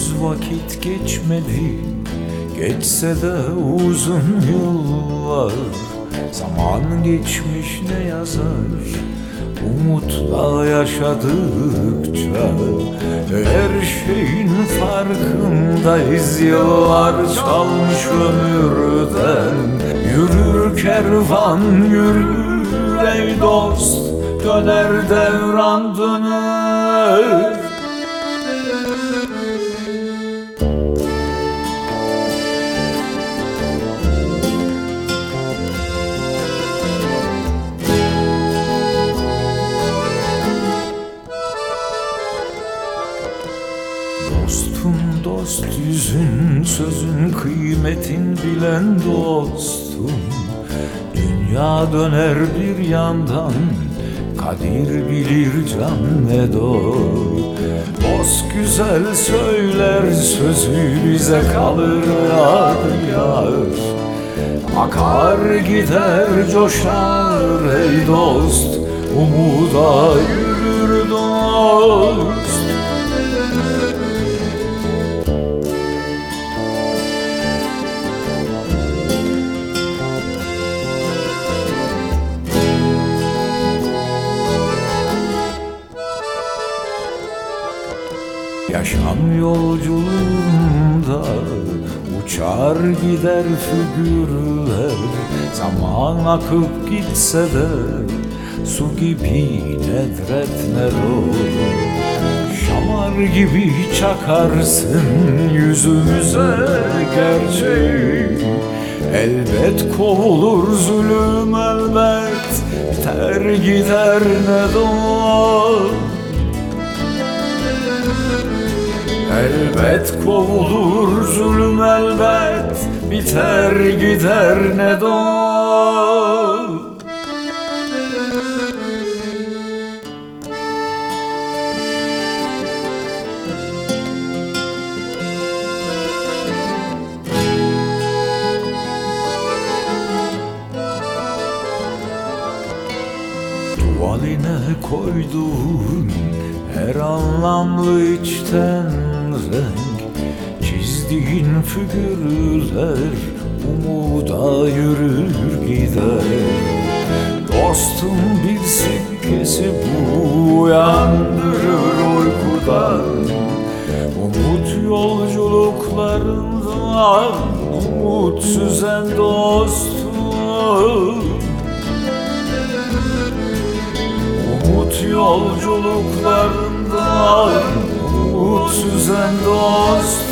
Henüz vakit geçmedi. Geçse de uzun yıllar. Zaman geçmiş ne yazar? Umutla yaşadıkça Her şeyin farkındayız. Yıllar çalmış ömürden. Yürür kervan yürür ey dost. Döner devran döner dost yüzün sözün kıymetin bilen dostum. Dünya döner bir yandan Kadir bilir can ne doğ Dost güzel söyler sözü bize kalır yar yar Akar gider coşar ey dost Umuda yürür dost Yaşam yolculuğunda uçar gider figürler. Zaman akıp gitse de su gibi nedret ne doğru Şamar gibi çakarsın yüzümüze gerçeği. Elbet kovulur zulüm elbet Biter gider ne doğar Elbet kovulur zulüm elbet Biter gider ne doğ Tuvaline koyduğun her anlamlı içten renk Çizdiğin figürler umuda yürür gider. Dostum bir sikkesi bu uyandırır uykudan. Umut yolculuklarından umut süzen dostum. Umut yolculuklarından Umut süzen dostum